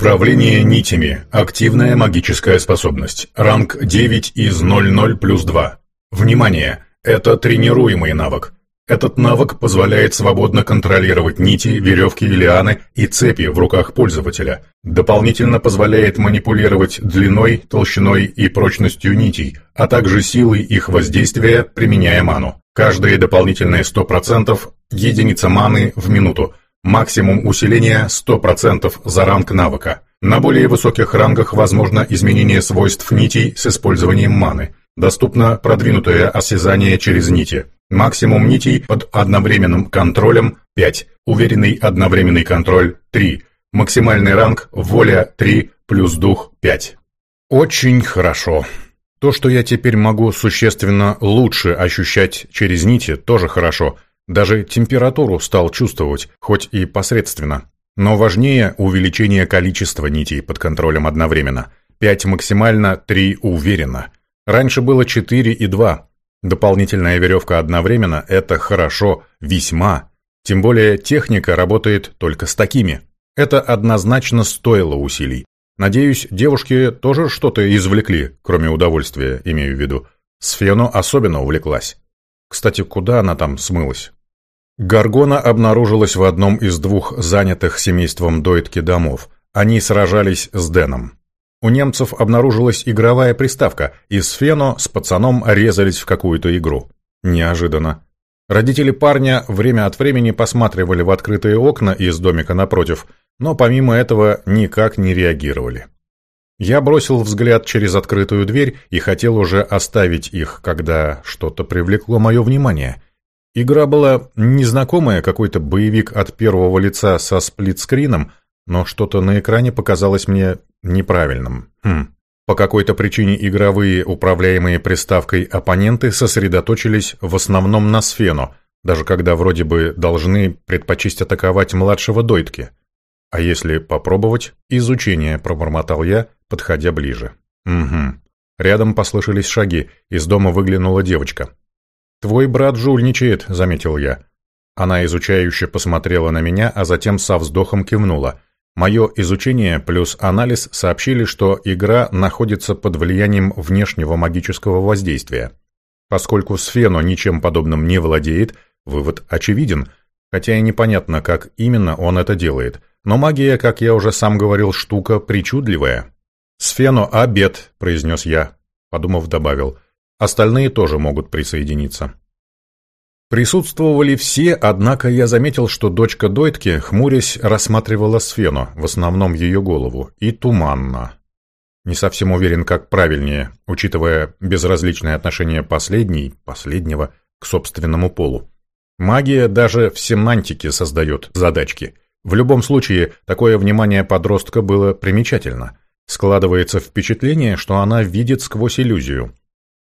Управление нитями. Активная магическая способность. Ранг 9 из 00 плюс 2. Внимание! Это тренируемый навык. Этот навык позволяет свободно контролировать нити, веревки, лианы и цепи в руках пользователя. Дополнительно позволяет манипулировать длиной, толщиной и прочностью нитей, а также силой их воздействия, применяя ману. Каждые дополнительные 100% – единица маны в минуту. Максимум усиления 100% за ранг навыка. На более высоких рангах возможно изменение свойств нитей с использованием маны. Доступно продвинутое осязание через нити. Максимум нитей под одновременным контролем 5. Уверенный одновременный контроль 3. Максимальный ранг воля 3 плюс дух 5. Очень хорошо. То, что я теперь могу существенно лучше ощущать через нити, тоже хорошо – даже температуру стал чувствовать, хоть и посредственно. Но важнее увеличение количества нитей под контролем одновременно. 5 максимально, 3 уверенно. Раньше было 4 и 2. Дополнительная веревка одновременно – это хорошо, весьма. Тем более техника работает только с такими. Это однозначно стоило усилий. Надеюсь, девушки тоже что-то извлекли, кроме удовольствия, имею в виду. Сфено особенно увлеклась. Кстати, куда она там смылась? Гаргона обнаружилась в одном из двух занятых семейством Дойтки домов. Они сражались с Дэном. У немцев обнаружилась игровая приставка, и Сфено с пацаном резались в какую-то игру. Неожиданно. Родители парня время от времени посматривали в открытые окна из домика напротив, но помимо этого никак не реагировали. Я бросил взгляд через открытую дверь и хотел уже оставить их, когда что-то привлекло мое внимание – Игра была незнакомая, какой-то боевик от первого лица со сплитскрином, но что-то на экране показалось мне неправильным. Хм. По какой-то причине игровые, управляемые приставкой оппоненты сосредоточились в основном на Сфену, даже когда вроде бы должны предпочесть атаковать младшего Дойтки. А если попробовать? Изучение, пробормотал я, подходя ближе. Угу. Рядом послышались шаги, из дома выглянула девочка. «Твой брат жульничает», — заметил я. Она изучающе посмотрела на меня, а затем со вздохом кивнула. Мое изучение плюс анализ сообщили, что игра находится под влиянием внешнего магического воздействия. Поскольку Сфено ничем подобным не владеет, вывод очевиден, хотя и непонятно, как именно он это делает. Но магия, как я уже сам говорил, штука причудливая. «Сфено обед», — произнес я. Подумав, добавил — Остальные тоже могут присоединиться. Присутствовали все, однако я заметил, что дочка Дойтки, хмурясь, рассматривала Сфену, в основном ее голову, и туманно. Не совсем уверен, как правильнее, учитывая безразличное отношение последней, последнего, к собственному полу. Магия даже в семантике создает задачки. В любом случае, такое внимание подростка было примечательно. Складывается впечатление, что она видит сквозь иллюзию.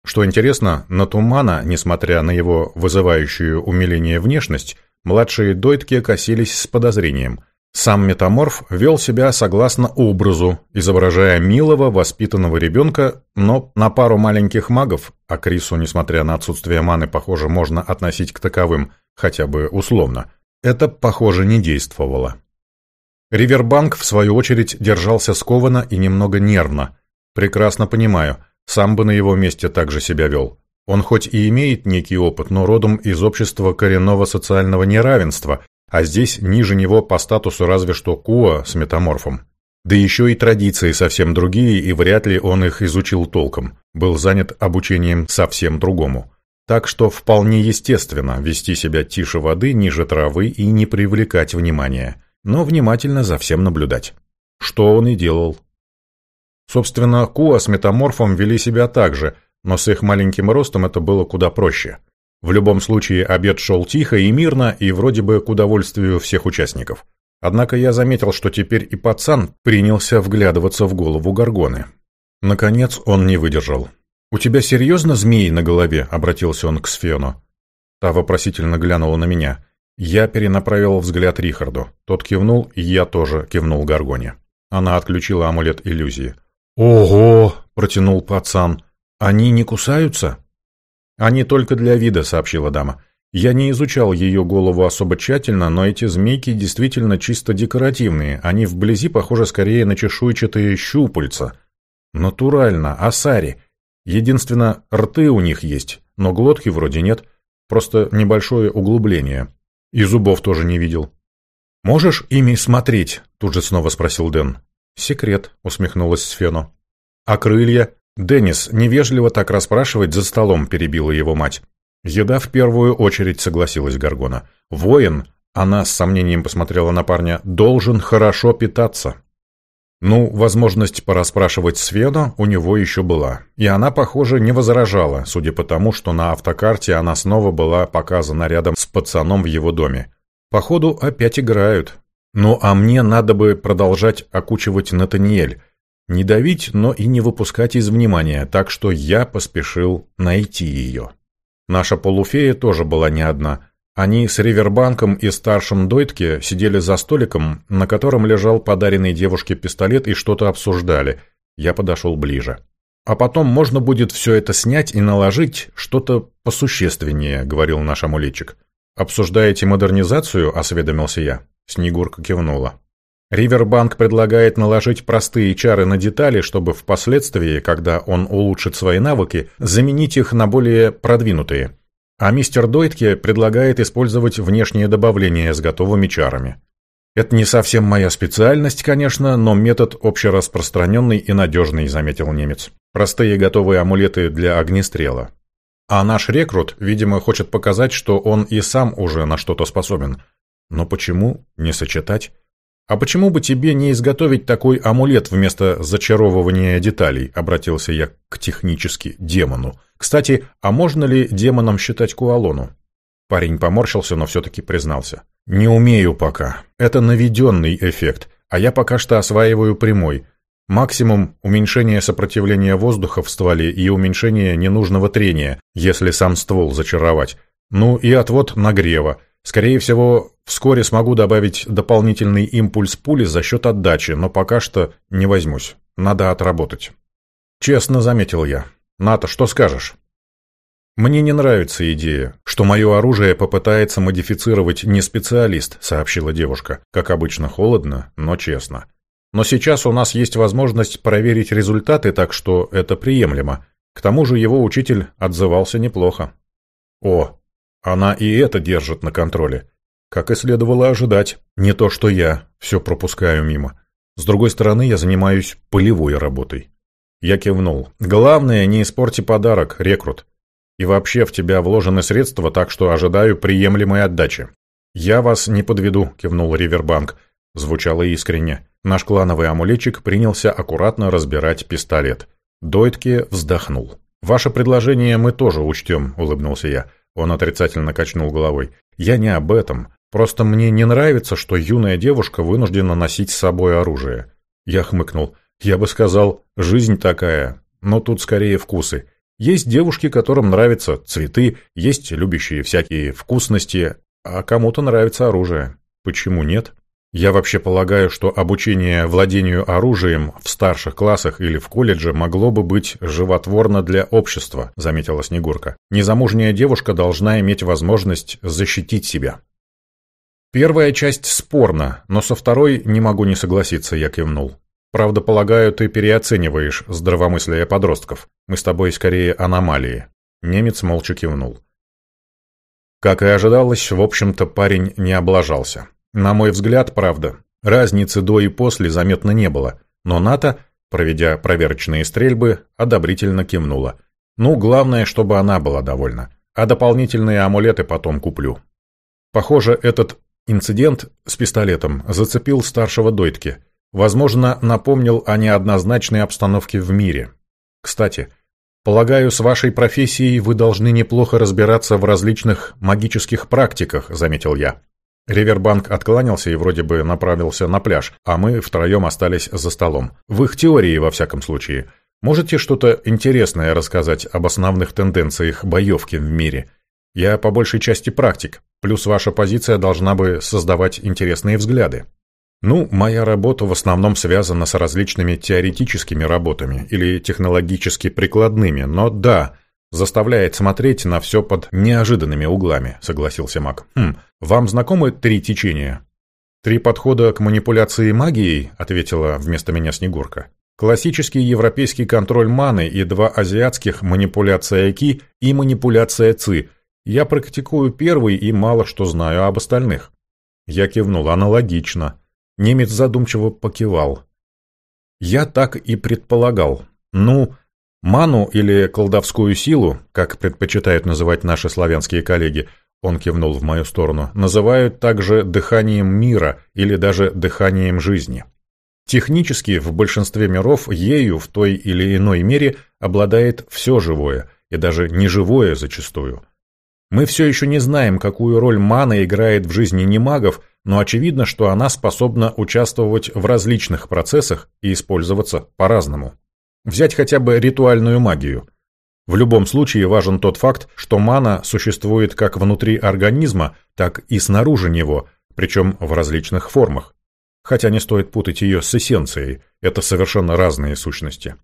Что интересно, на Тумана, несмотря на его вызывающую умиление внешность, младшие дойтки косились с подозрением. Сам метаморф вел себя согласно образу, изображая милого, воспитанного ребенка, но на пару маленьких магов, а Крису, несмотря на отсутствие маны, похоже, можно относить к таковым, хотя бы условно, это, похоже, не действовало. Ривербанк, в свою очередь, держался скованно и немного нервно. Прекрасно понимаю – сам бы на его месте так же себя вел. Он хоть и имеет некий опыт, но родом из общества коренного социального неравенства, а здесь ниже него по статусу разве что Куа с метаморфом. Да еще и традиции совсем другие, и вряд ли он их изучил толком, был занят обучением совсем другому. Так что вполне естественно вести себя тише воды, ниже травы и не привлекать внимания, но внимательно за всем наблюдать. Что он и делал. Собственно, Куа с метаморфом вели себя так же, но с их маленьким ростом это было куда проще. В любом случае, обед шел тихо и мирно, и вроде бы к удовольствию всех участников. Однако я заметил, что теперь и пацан принялся вглядываться в голову Гаргоны. Наконец он не выдержал. «У тебя серьезно змеи на голове?» — обратился он к Сфену. Та вопросительно глянула на меня. Я перенаправил взгляд Рихарду. Тот кивнул, и я тоже кивнул Гаргоне. Она отключила амулет иллюзии. «Ого!» – протянул пацан. «Они не кусаются?» «Они только для вида», – сообщила дама. Я не изучал ее голову особо тщательно, но эти змейки действительно чисто декоративные. Они вблизи похожи скорее на чешуйчатые щупальца. Натурально, асари. Единственно, рты у них есть, но глотки вроде нет. Просто небольшое углубление. И зубов тоже не видел. «Можешь ими смотреть?» – тут же снова спросил Дэн. «Секрет», – усмехнулась Сфено. «А крылья?» «Деннис, невежливо так расспрашивать за столом», – перебила его мать. «Еда в первую очередь», — согласилась Гаргона. «Воин», — она с сомнением посмотрела на парня, — «должен хорошо питаться». Ну, возможность пораспрашивать Свену у него еще была. И она, похоже, не возражала, судя по тому, что на автокарте она снова была показана рядом с пацаном в его доме. Походу, опять играют. Ну, а мне надо бы продолжать окучивать Натаниэль. Не давить, но и не выпускать из внимания, так что я поспешил найти ее. Наша полуфея тоже была не одна. Они с Ривербанком и старшим Дойтке сидели за столиком, на котором лежал подаренный девушке пистолет и что-то обсуждали. Я подошел ближе. «А потом можно будет все это снять и наложить что-то посущественнее», — говорил наш амулетчик. «Обсуждаете модернизацию?» — осведомился я. Снегурка кивнула. Ривербанк предлагает наложить простые чары на детали, чтобы впоследствии, когда он улучшит свои навыки, заменить их на более продвинутые. А мистер Дойтке предлагает использовать внешние добавления с готовыми чарами. Это не совсем моя специальность, конечно, но метод общераспространенный и надежный, заметил немец. Простые готовые амулеты для огнестрела. А наш рекрут, видимо, хочет показать, что он и сам уже на что-то способен. Но почему не сочетать? «А почему бы тебе не изготовить такой амулет вместо зачаровывания деталей?» — обратился я к технически демону. «Кстати, а можно ли демоном считать Куалону?» Парень поморщился, но все-таки признался. «Не умею пока. Это наведенный эффект, а я пока что осваиваю прямой. Максимум уменьшение сопротивления воздуха в стволе и уменьшение ненужного трения, если сам ствол зачаровать. Ну и отвод нагрева. Скорее всего, вскоре смогу добавить дополнительный импульс пули за счет отдачи, но пока что не возьмусь. Надо отработать. Честно заметил я. Ната, что скажешь? Мне не нравится идея, что мое оружие попытается модифицировать не специалист, сообщила девушка. Как обычно, холодно, но честно. Но сейчас у нас есть возможность проверить результаты, так что это приемлемо. К тому же его учитель отзывался неплохо. О, она и это держит на контроле. Как и следовало ожидать. Не то, что я все пропускаю мимо. С другой стороны, я занимаюсь полевой работой. Я кивнул. Главное, не испорти подарок, рекрут. И вообще в тебя вложены средства, так что ожидаю приемлемой отдачи. Я вас не подведу, кивнул Ривербанк. Звучало искренне. Наш клановый амулетчик принялся аккуратно разбирать пистолет. Дойтке вздохнул. «Ваше предложение мы тоже учтем», — улыбнулся я. Он отрицательно качнул головой. «Я не об этом. Просто мне не нравится, что юная девушка вынуждена носить с собой оружие». Я хмыкнул. «Я бы сказал, жизнь такая, но тут скорее вкусы. Есть девушки, которым нравятся цветы, есть любящие всякие вкусности, а кому-то нравится оружие. Почему нет?» Я вообще полагаю, что обучение владению оружием в старших классах или в колледже могло бы быть животворно для общества, заметила Снегурка. Незамужняя девушка должна иметь возможность защитить себя. Первая часть спорна, но со второй не могу не согласиться, я кивнул. Правда, полагаю, ты переоцениваешь здравомыслие подростков. Мы с тобой скорее аномалии. Немец молча кивнул. Как и ожидалось, в общем-то парень не облажался. На мой взгляд, правда, разницы до и после заметно не было, но НАТО, проведя проверочные стрельбы, одобрительно кивнула. Ну, главное, чтобы она была довольна. А дополнительные амулеты потом куплю. Похоже, этот инцидент с пистолетом зацепил старшего Дойтки. Возможно, напомнил о неоднозначной обстановке в мире. Кстати, полагаю, с вашей профессией вы должны неплохо разбираться в различных магических практиках, заметил я. Ривербанк откланялся и вроде бы направился на пляж, а мы втроем остались за столом. В их теории, во всяком случае. Можете что-то интересное рассказать об основных тенденциях боевки в мире? Я по большей части практик, плюс ваша позиция должна бы создавать интересные взгляды. Ну, моя работа в основном связана с различными теоретическими работами или технологически прикладными, но да, Заставляет смотреть на все под неожиданными углами, согласился маг. Хм, вам знакомы три течения? Три подхода к манипуляции магией, ответила вместо меня Снегурка. Классический европейский контроль маны и два азиатских манипуляция ки и манипуляция ци. Я практикую первый и мало что знаю об остальных. Я кивнул аналогично. Немец задумчиво покивал. Я так и предполагал. Ну, Ману или колдовскую силу, как предпочитают называть наши славянские коллеги, он кивнул в мою сторону, называют также дыханием мира или даже дыханием жизни. Технически в большинстве миров ею в той или иной мере обладает все живое, и даже неживое зачастую. Мы все еще не знаем, какую роль мана играет в жизни немагов, но очевидно, что она способна участвовать в различных процессах и использоваться по-разному. Взять хотя бы ритуальную магию. В любом случае важен тот факт, что мана существует как внутри организма, так и снаружи него, причем в различных формах. Хотя не стоит путать ее с эссенцией, это совершенно разные сущности.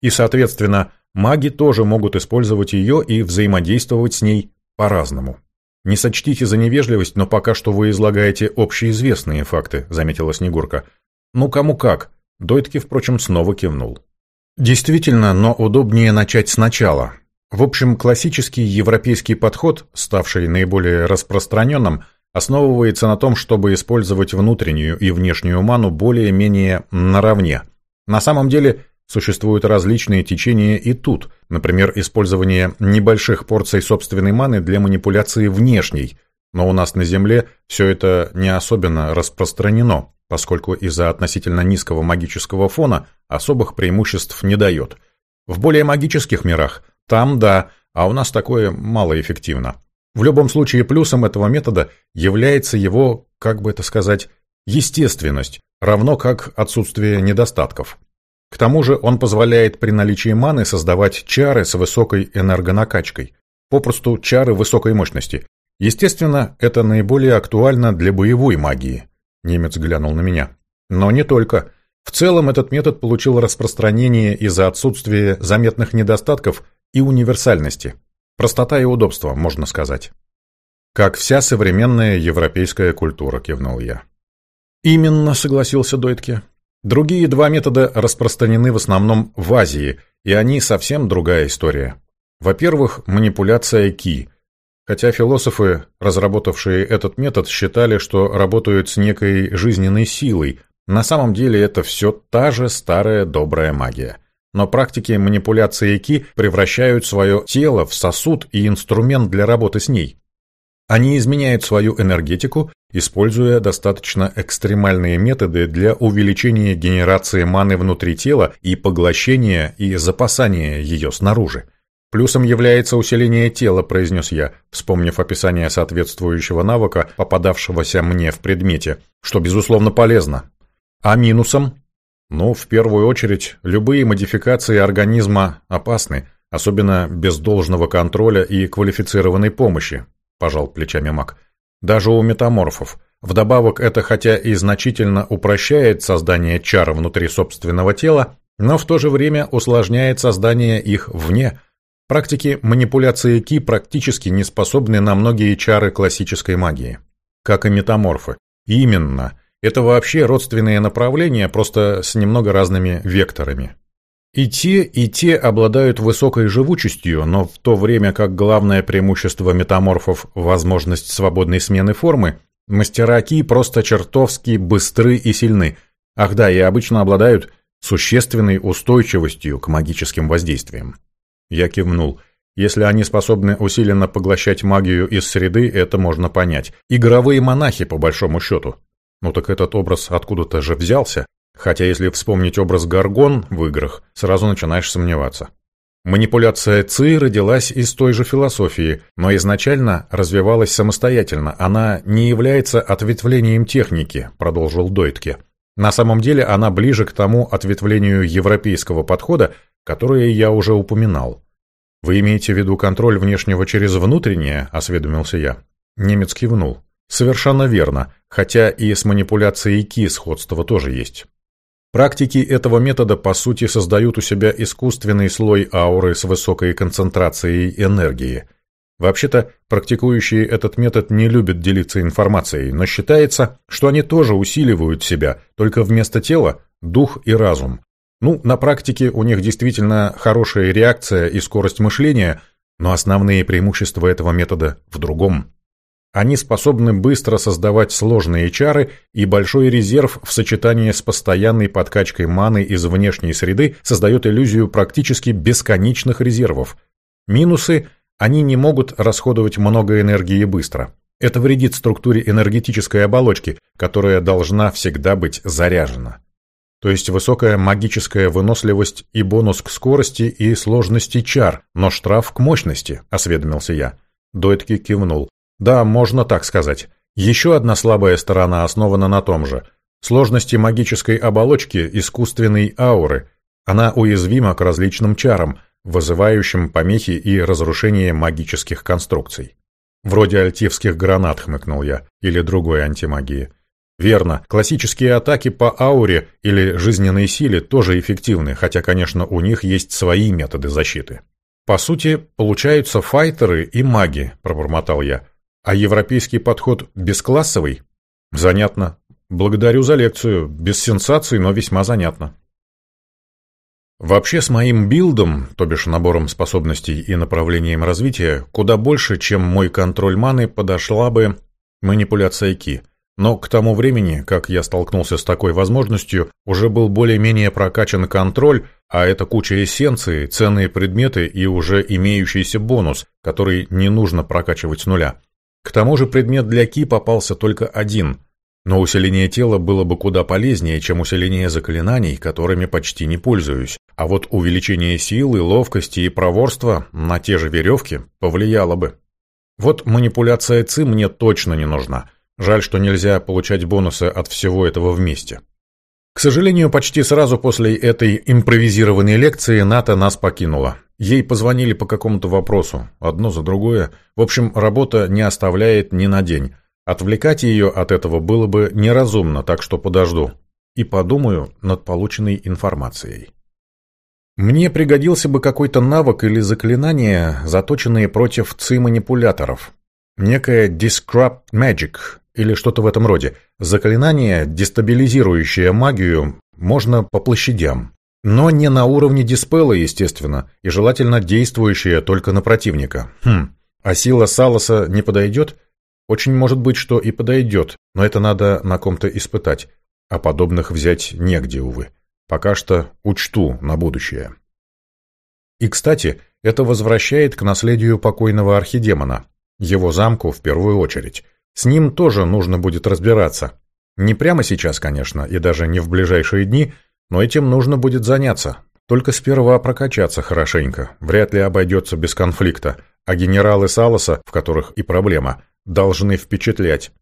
И, соответственно, маги тоже могут использовать ее и взаимодействовать с ней по-разному. «Не сочтите за невежливость, но пока что вы излагаете общеизвестные факты», — заметила Снегурка. «Ну, кому как». Дойтки, впрочем, снова кивнул. Действительно, но удобнее начать сначала. В общем, классический европейский подход, ставший наиболее распространенным, основывается на том, чтобы использовать внутреннюю и внешнюю ману более-менее наравне. На самом деле, существуют различные течения и тут, например, использование небольших порций собственной маны для манипуляции внешней, но у нас на Земле все это не особенно распространено поскольку из-за относительно низкого магического фона особых преимуществ не дает. В более магических мирах там да, а у нас такое малоэффективно. В любом случае плюсом этого метода является его, как бы это сказать, естественность, равно как отсутствие недостатков. К тому же он позволяет при наличии маны создавать чары с высокой энергонакачкой, попросту чары высокой мощности. Естественно, это наиболее актуально для боевой магии. Немец глянул на меня. Но не только. В целом этот метод получил распространение из-за отсутствия заметных недостатков и универсальности. Простота и удобство, можно сказать. Как вся современная европейская культура, кивнул я. Именно, согласился Дойтке. Другие два метода распространены в основном в Азии, и они совсем другая история. Во-первых, манипуляция ки – Хотя философы, разработавшие этот метод, считали, что работают с некой жизненной силой, на самом деле это все та же старая добрая магия. Но практики манипуляции Ки превращают свое тело в сосуд и инструмент для работы с ней. Они изменяют свою энергетику, используя достаточно экстремальные методы для увеличения генерации маны внутри тела и поглощения и запасания ее снаружи. Плюсом является усиление тела, произнес я, вспомнив описание соответствующего навыка, попадавшегося мне в предмете, что, безусловно, полезно. А минусом? Ну, в первую очередь, любые модификации организма опасны, особенно без должного контроля и квалифицированной помощи, пожал плечами маг. Даже у метаморфов. Вдобавок, это хотя и значительно упрощает создание чар внутри собственного тела, но в то же время усложняет создание их вне – Практики манипуляции Ки практически не способны на многие чары классической магии, как и метаморфы. именно, это вообще родственные направления, просто с немного разными векторами. И те, и те обладают высокой живучестью, но в то время как главное преимущество метаморфов – возможность свободной смены формы, мастера Ки просто чертовски быстры и сильны. Ах да, и обычно обладают существенной устойчивостью к магическим воздействиям. Я кивнул. Если они способны усиленно поглощать магию из среды, это можно понять. Игровые монахи, по большому счету. Ну так этот образ откуда-то же взялся. Хотя если вспомнить образ Гаргон в играх, сразу начинаешь сомневаться. Манипуляция ЦИ родилась из той же философии, но изначально развивалась самостоятельно. Она не является ответвлением техники, продолжил Дойтке. На самом деле она ближе к тому ответвлению европейского подхода, которые я уже упоминал. «Вы имеете в виду контроль внешнего через внутреннее?» – осведомился я. Немец кивнул. «Совершенно верно, хотя и с манипуляцией ки сходство тоже есть». Практики этого метода по сути создают у себя искусственный слой ауры с высокой концентрацией энергии. Вообще-то, практикующие этот метод не любят делиться информацией, но считается, что они тоже усиливают себя, только вместо тела – дух и разум. Ну, на практике у них действительно хорошая реакция и скорость мышления, но основные преимущества этого метода в другом. Они способны быстро создавать сложные чары, и большой резерв в сочетании с постоянной подкачкой маны из внешней среды создает иллюзию практически бесконечных резервов. Минусы – они не могут расходовать много энергии быстро. Это вредит структуре энергетической оболочки, которая должна всегда быть заряжена. То есть высокая магическая выносливость и бонус к скорости и сложности чар, но штраф к мощности, осведомился я. Дойтки кивнул. Да, можно так сказать. Еще одна слабая сторона основана на том же. Сложности магической оболочки искусственной ауры. Она уязвима к различным чарам, вызывающим помехи и разрушение магических конструкций. Вроде альтивских гранат, хмыкнул я, или другой антимагии. Верно, классические атаки по ауре или жизненной силе тоже эффективны, хотя, конечно, у них есть свои методы защиты. По сути, получаются файтеры и маги, пробормотал я. А европейский подход бесклассовый? Занятно. Благодарю за лекцию. Без сенсаций, но весьма занятно. Вообще с моим билдом, то бишь набором способностей и направлением развития, куда больше, чем мой контроль маны, подошла бы манипуляция Ки. Но к тому времени, как я столкнулся с такой возможностью, уже был более-менее прокачан контроль, а это куча эссенции, ценные предметы и уже имеющийся бонус, который не нужно прокачивать с нуля. К тому же предмет для Ки попался только один, но усиление тела было бы куда полезнее, чем усиление заклинаний, которыми почти не пользуюсь. А вот увеличение силы, ловкости и проворства на те же веревки повлияло бы. Вот манипуляция ЦИ мне точно не нужна. Жаль, что нельзя получать бонусы от всего этого вместе. К сожалению, почти сразу после этой импровизированной лекции Ната нас покинула. Ей позвонили по какому-то вопросу, одно за другое. В общем, работа не оставляет ни на день. Отвлекать ее от этого было бы неразумно, так что подожду. И подумаю над полученной информацией. Мне пригодился бы какой-то навык или заклинание, заточенные против ци-манипуляторов. Некая Disrupt Magic или что-то в этом роде. Заклинание, дестабилизирующее магию, можно по площадям. Но не на уровне диспела, естественно, и желательно действующее только на противника. Хм, а сила Салоса не подойдет? Очень может быть, что и подойдет, но это надо на ком-то испытать, а подобных взять негде, увы. Пока что учту на будущее. И, кстати, это возвращает к наследию покойного архидемона, его замку в первую очередь. С ним тоже нужно будет разбираться. Не прямо сейчас, конечно, и даже не в ближайшие дни, но этим нужно будет заняться. Только сперва прокачаться хорошенько, вряд ли обойдется без конфликта, а генералы Салоса, в которых и проблема, должны впечатлять.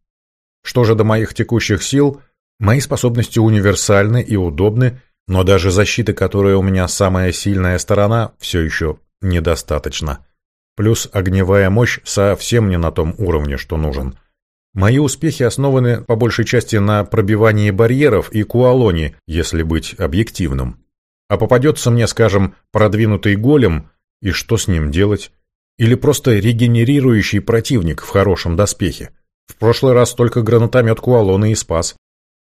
Что же до моих текущих сил, мои способности универсальны и удобны, но даже защиты, которая у меня самая сильная сторона, все еще недостаточно. Плюс огневая мощь совсем не на том уровне, что нужен. Мои успехи основаны по большей части на пробивании барьеров и куалоне, если быть объективным. А попадется мне, скажем, продвинутый голем, и что с ним делать? Или просто регенерирующий противник в хорошем доспехе? В прошлый раз только гранатомет Куалона и спас.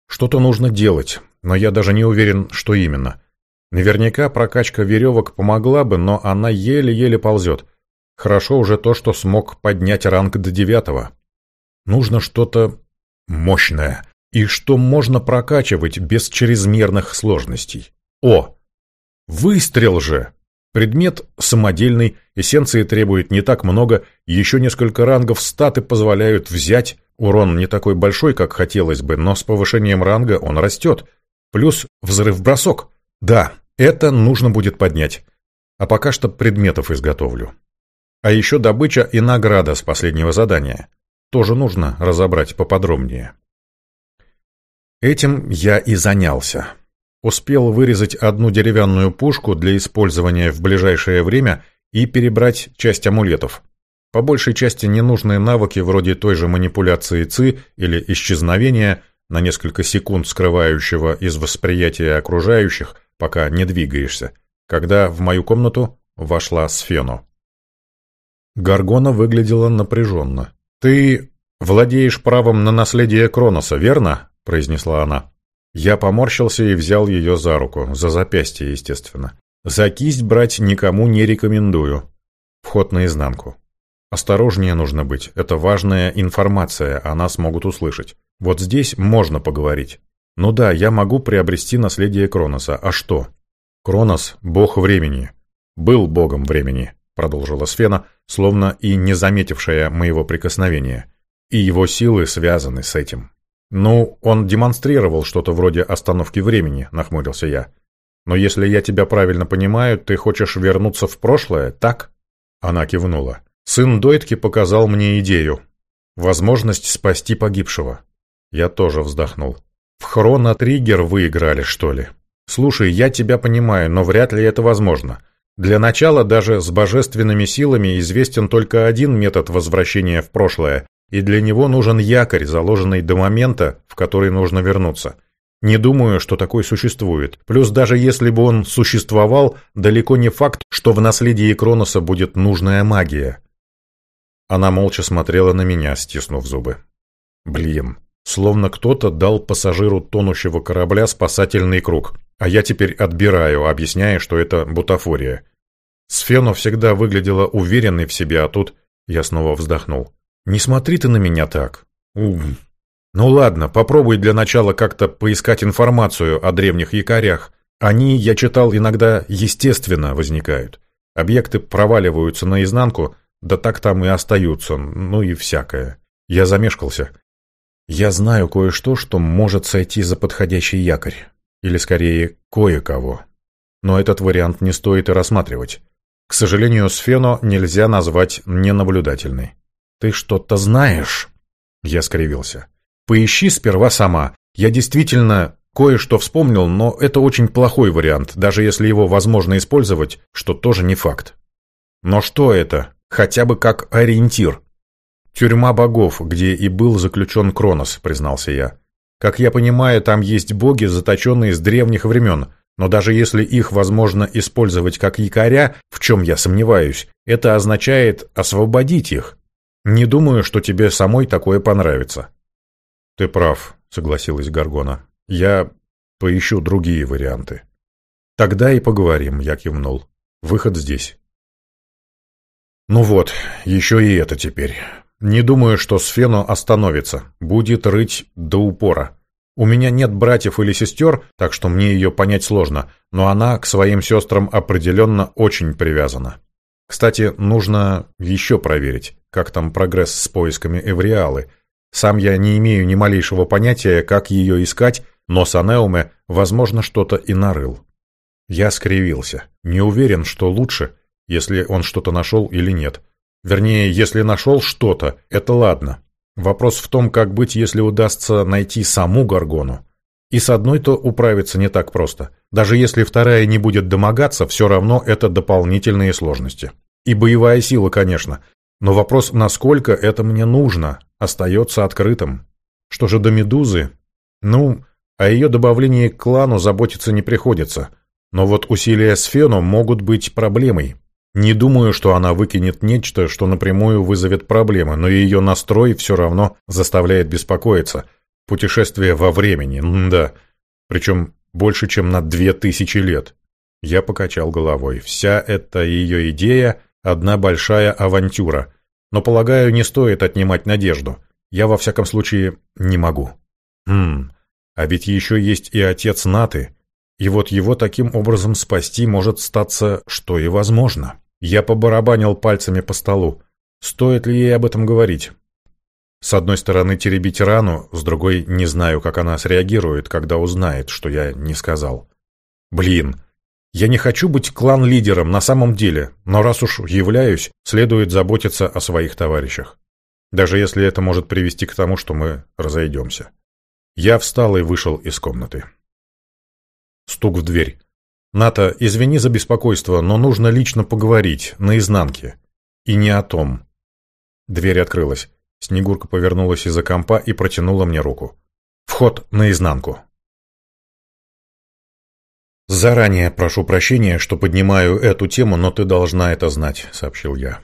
Что-то нужно делать, но я даже не уверен, что именно. Наверняка прокачка веревок помогла бы, но она еле-еле ползет. Хорошо уже то, что смог поднять ранг до девятого. Нужно что-то мощное, и что можно прокачивать без чрезмерных сложностей. О! Выстрел же! Предмет самодельный, эссенции требует не так много, еще несколько рангов статы позволяют взять. Урон не такой большой, как хотелось бы, но с повышением ранга он растет. Плюс взрыв-бросок. Да, это нужно будет поднять. А пока что предметов изготовлю. А еще добыча и награда с последнего задания тоже нужно разобрать поподробнее. Этим я и занялся. Успел вырезать одну деревянную пушку для использования в ближайшее время и перебрать часть амулетов. По большей части ненужные навыки вроде той же манипуляции ЦИ или исчезновения на несколько секунд скрывающего из восприятия окружающих, пока не двигаешься, когда в мою комнату вошла Сфену. Гаргона выглядела напряженно. «Ты владеешь правом на наследие Кроноса, верно?» – произнесла она. Я поморщился и взял ее за руку, за запястье, естественно. За кисть брать никому не рекомендую. Вход наизнанку. Осторожнее нужно быть, это важная информация, а нас могут услышать. Вот здесь можно поговорить. Ну да, я могу приобрести наследие Кроноса, а что? Кронос – бог времени. Был богом времени, продолжила Сфена, словно и не заметившая моего прикосновения. И его силы связаны с этим. «Ну, он демонстрировал что-то вроде остановки времени», — нахмурился я. «Но если я тебя правильно понимаю, ты хочешь вернуться в прошлое, так?» Она кивнула. «Сын Дойтки показал мне идею. Возможность спасти погибшего». Я тоже вздохнул. «В хроно-триггер вы играли, что ли?» «Слушай, я тебя понимаю, но вряд ли это возможно. Для начала даже с божественными силами известен только один метод возвращения в прошлое, и для него нужен якорь, заложенный до момента, в который нужно вернуться. Не думаю, что такой существует. Плюс даже если бы он существовал, далеко не факт, что в наследии Кроноса будет нужная магия. Она молча смотрела на меня, стиснув зубы. Блин, словно кто-то дал пассажиру тонущего корабля спасательный круг, а я теперь отбираю, объясняя, что это бутафория. Сфено всегда выглядела уверенной в себе, а тут я снова вздохнул. «Не смотри ты на меня так. Ум. Ну ладно, попробуй для начала как-то поискать информацию о древних якорях. Они, я читал, иногда естественно возникают. Объекты проваливаются наизнанку, да так там и остаются, ну и всякое. Я замешкался. Я знаю кое-что, что может сойти за подходящий якорь. Или скорее, кое-кого. Но этот вариант не стоит и рассматривать. К сожалению, Сфено нельзя назвать ненаблюдательной. «Ты что-то знаешь?» Я скривился. «Поищи сперва сама. Я действительно кое-что вспомнил, но это очень плохой вариант, даже если его возможно использовать, что тоже не факт. Но что это? Хотя бы как ориентир». «Тюрьма богов, где и был заключен Кронос», — признался я. «Как я понимаю, там есть боги, заточенные с древних времен, но даже если их возможно использовать как якоря, в чем я сомневаюсь, это означает освободить их. Не думаю, что тебе самой такое понравится. Ты прав, согласилась Гаргона. Я поищу другие варианты. Тогда и поговорим, я кивнул. Выход здесь. Ну вот, еще и это теперь. Не думаю, что Сфено остановится. Будет рыть до упора. У меня нет братьев или сестер, так что мне ее понять сложно, но она к своим сестрам определенно очень привязана. Кстати, нужно еще проверить, как там прогресс с поисками Эвриалы. Сам я не имею ни малейшего понятия, как ее искать, но Санеуме, возможно, что-то и нарыл. Я скривился. Не уверен, что лучше, если он что-то нашел или нет. Вернее, если нашел что-то, это ладно. Вопрос в том, как быть, если удастся найти саму Гаргону. И с одной-то управиться не так просто. Даже если вторая не будет домогаться, все равно это дополнительные сложности. И боевая сила, конечно. Но вопрос, насколько это мне нужно, остается открытым. Что же до Медузы? Ну, о ее добавлении к клану заботиться не приходится. Но вот усилия Сфену могут быть проблемой. Не думаю, что она выкинет нечто, что напрямую вызовет проблемы, но ее настрой все равно заставляет беспокоиться – Путешествие во времени, да. Причем больше, чем на две тысячи лет. Я покачал головой. Вся эта ее идея – одна большая авантюра. Но, полагаю, не стоит отнимать надежду. Я, во всяком случае, не могу. Хм, а ведь еще есть и отец Наты. И вот его таким образом спасти может статься, что и возможно. Я побарабанил пальцами по столу. Стоит ли ей об этом говорить? С одной стороны теребить рану, с другой не знаю, как она среагирует, когда узнает, что я не сказал. Блин, я не хочу быть клан-лидером на самом деле, но раз уж являюсь, следует заботиться о своих товарищах. Даже если это может привести к тому, что мы разойдемся. Я встал и вышел из комнаты. Стук в дверь. «Ната, извини за беспокойство, но нужно лично поговорить, наизнанке. И не о том». Дверь открылась. Снегурка повернулась из-за компа и протянула мне руку. Вход наизнанку. «Заранее прошу прощения, что поднимаю эту тему, но ты должна это знать», — сообщил я.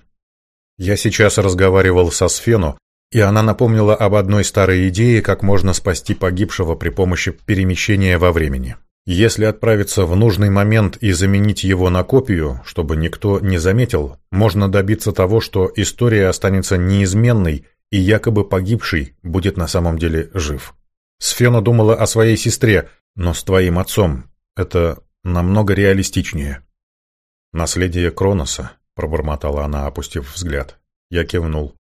Я сейчас разговаривал со Сфену, и она напомнила об одной старой идее, как можно спасти погибшего при помощи перемещения во времени. Если отправиться в нужный момент и заменить его на копию, чтобы никто не заметил, можно добиться того, что история останется неизменной, и якобы погибший будет на самом деле жив. Сфена думала о своей сестре, но с твоим отцом это намного реалистичнее. «Наследие Кроноса», — пробормотала она, опустив взгляд. Я кивнул.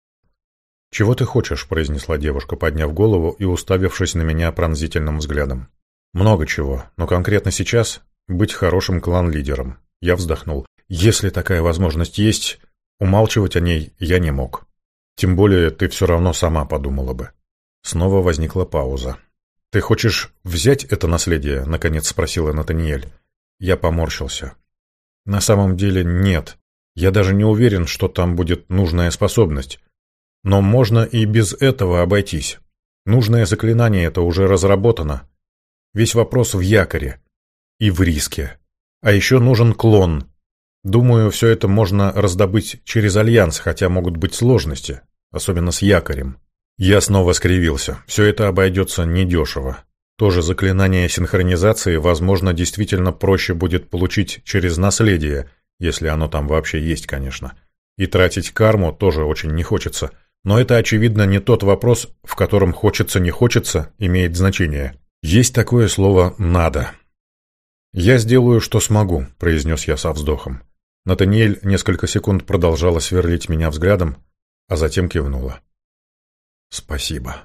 «Чего ты хочешь?» — произнесла девушка, подняв голову и уставившись на меня пронзительным взглядом. «Много чего, но конкретно сейчас быть хорошим клан-лидером». Я вздохнул. «Если такая возможность есть, умалчивать о ней я не мог. Тем более ты все равно сама подумала бы». Снова возникла пауза. «Ты хочешь взять это наследие?» — наконец спросила Натаниэль. Я поморщился. «На самом деле нет. Я даже не уверен, что там будет нужная способность. Но можно и без этого обойтись. Нужное заклинание это уже разработано. Весь вопрос в якоре. И в риске. А еще нужен клон. Думаю, все это можно раздобыть через альянс, хотя могут быть сложности, особенно с якорем. Я снова скривился. Все это обойдется недешево. Тоже заклинание синхронизации, возможно, действительно проще будет получить через наследие, если оно там вообще есть, конечно. И тратить карму тоже очень не хочется. Но это, очевидно, не тот вопрос, в котором хочется-не хочется, имеет значение. Есть такое слово «надо». «Я сделаю, что смогу», — произнес я со вздохом. Натаниэль несколько секунд продолжала сверлить меня взглядом, а затем кивнула. Спасибо.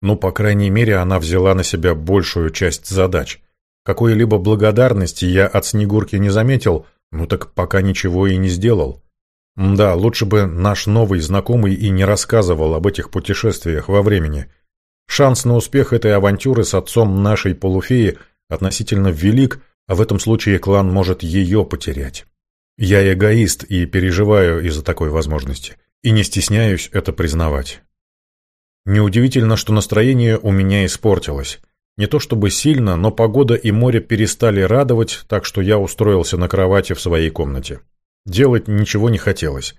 Ну, по крайней мере, она взяла на себя большую часть задач. Какой-либо благодарности я от Снегурки не заметил, ну так пока ничего и не сделал. Да, лучше бы наш новый знакомый и не рассказывал об этих путешествиях во времени. Шанс на успех этой авантюры с отцом нашей полуфеи относительно велик, а в этом случае клан может ее потерять. Я эгоист и переживаю из-за такой возможности, и не стесняюсь это признавать. Неудивительно, что настроение у меня испортилось. Не то чтобы сильно, но погода и море перестали радовать, так что я устроился на кровати в своей комнате. Делать ничего не хотелось.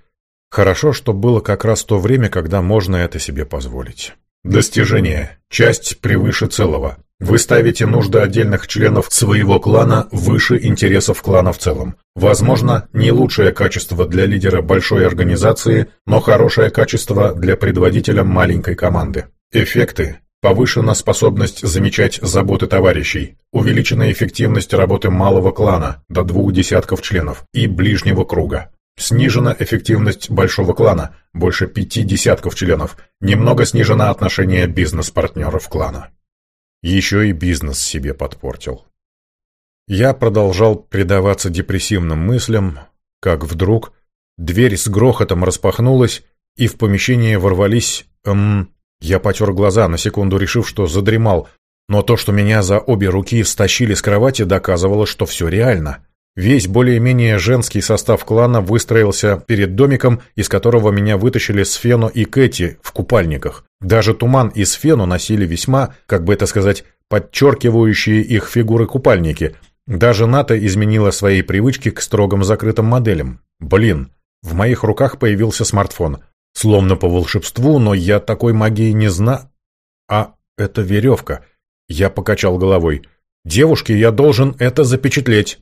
Хорошо, что было как раз то время, когда можно это себе позволить. Достижение. Часть превыше целого. Вы ставите нужды отдельных членов своего клана выше интересов клана в целом. Возможно, не лучшее качество для лидера большой организации, но хорошее качество для предводителя маленькой команды. Эффекты. Повышена способность замечать заботы товарищей, увеличена эффективность работы малого клана до двух десятков членов и ближнего круга. Снижена эффективность большого клана, больше пяти десятков членов, немного снижено отношение бизнес-партнеров клана. Еще и бизнес себе подпортил. Я продолжал предаваться депрессивным мыслям, как вдруг дверь с грохотом распахнулась, и в помещение ворвались... Эм, я потер глаза, на секунду решив, что задремал, но то, что меня за обе руки стащили с кровати, доказывало, что все реально. Весь более-менее женский состав клана выстроился перед домиком, из которого меня вытащили Сфену и Кэти в купальниках. Даже Туман и Сфену носили весьма, как бы это сказать, подчеркивающие их фигуры купальники. Даже Ната изменила свои привычки к строгим закрытым моделям. Блин, в моих руках появился смартфон. Словно по волшебству, но я такой магии не зна... А, это веревка. Я покачал головой. Девушке я должен это запечатлеть.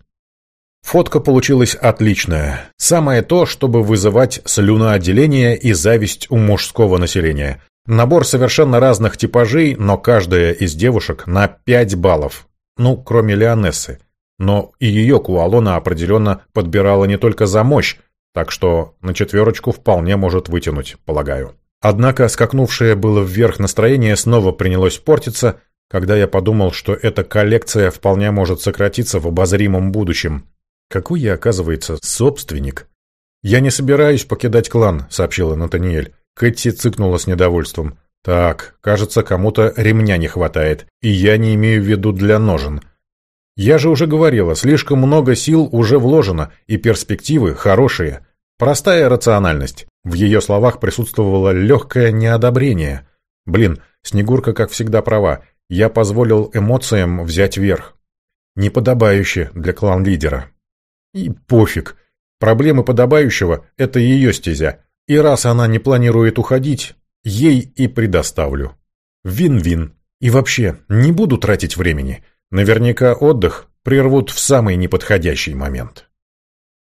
Фотка получилась отличная. Самое то, чтобы вызывать слюноотделение и зависть у мужского населения. Набор совершенно разных типажей, но каждая из девушек на 5 баллов. Ну, кроме Леонессы. Но и ее Куалона определенно подбирала не только за мощь, так что на четверочку вполне может вытянуть, полагаю. Однако скакнувшее было вверх настроение снова принялось портиться, когда я подумал, что эта коллекция вполне может сократиться в обозримом будущем, какой я, оказывается, собственник? «Я не собираюсь покидать клан», — сообщила Натаниэль. Кэти цыкнула с недовольством. «Так, кажется, кому-то ремня не хватает, и я не имею в виду для ножен. Я же уже говорила, слишком много сил уже вложено, и перспективы хорошие. Простая рациональность». В ее словах присутствовало легкое неодобрение. Блин, Снегурка, как всегда, права. Я позволил эмоциям взять верх. Неподобающе для клан-лидера. И пофиг. Проблемы подобающего — это ее стезя. И раз она не планирует уходить, ей и предоставлю. Вин-вин. И вообще, не буду тратить времени. Наверняка отдых прервут в самый неподходящий момент.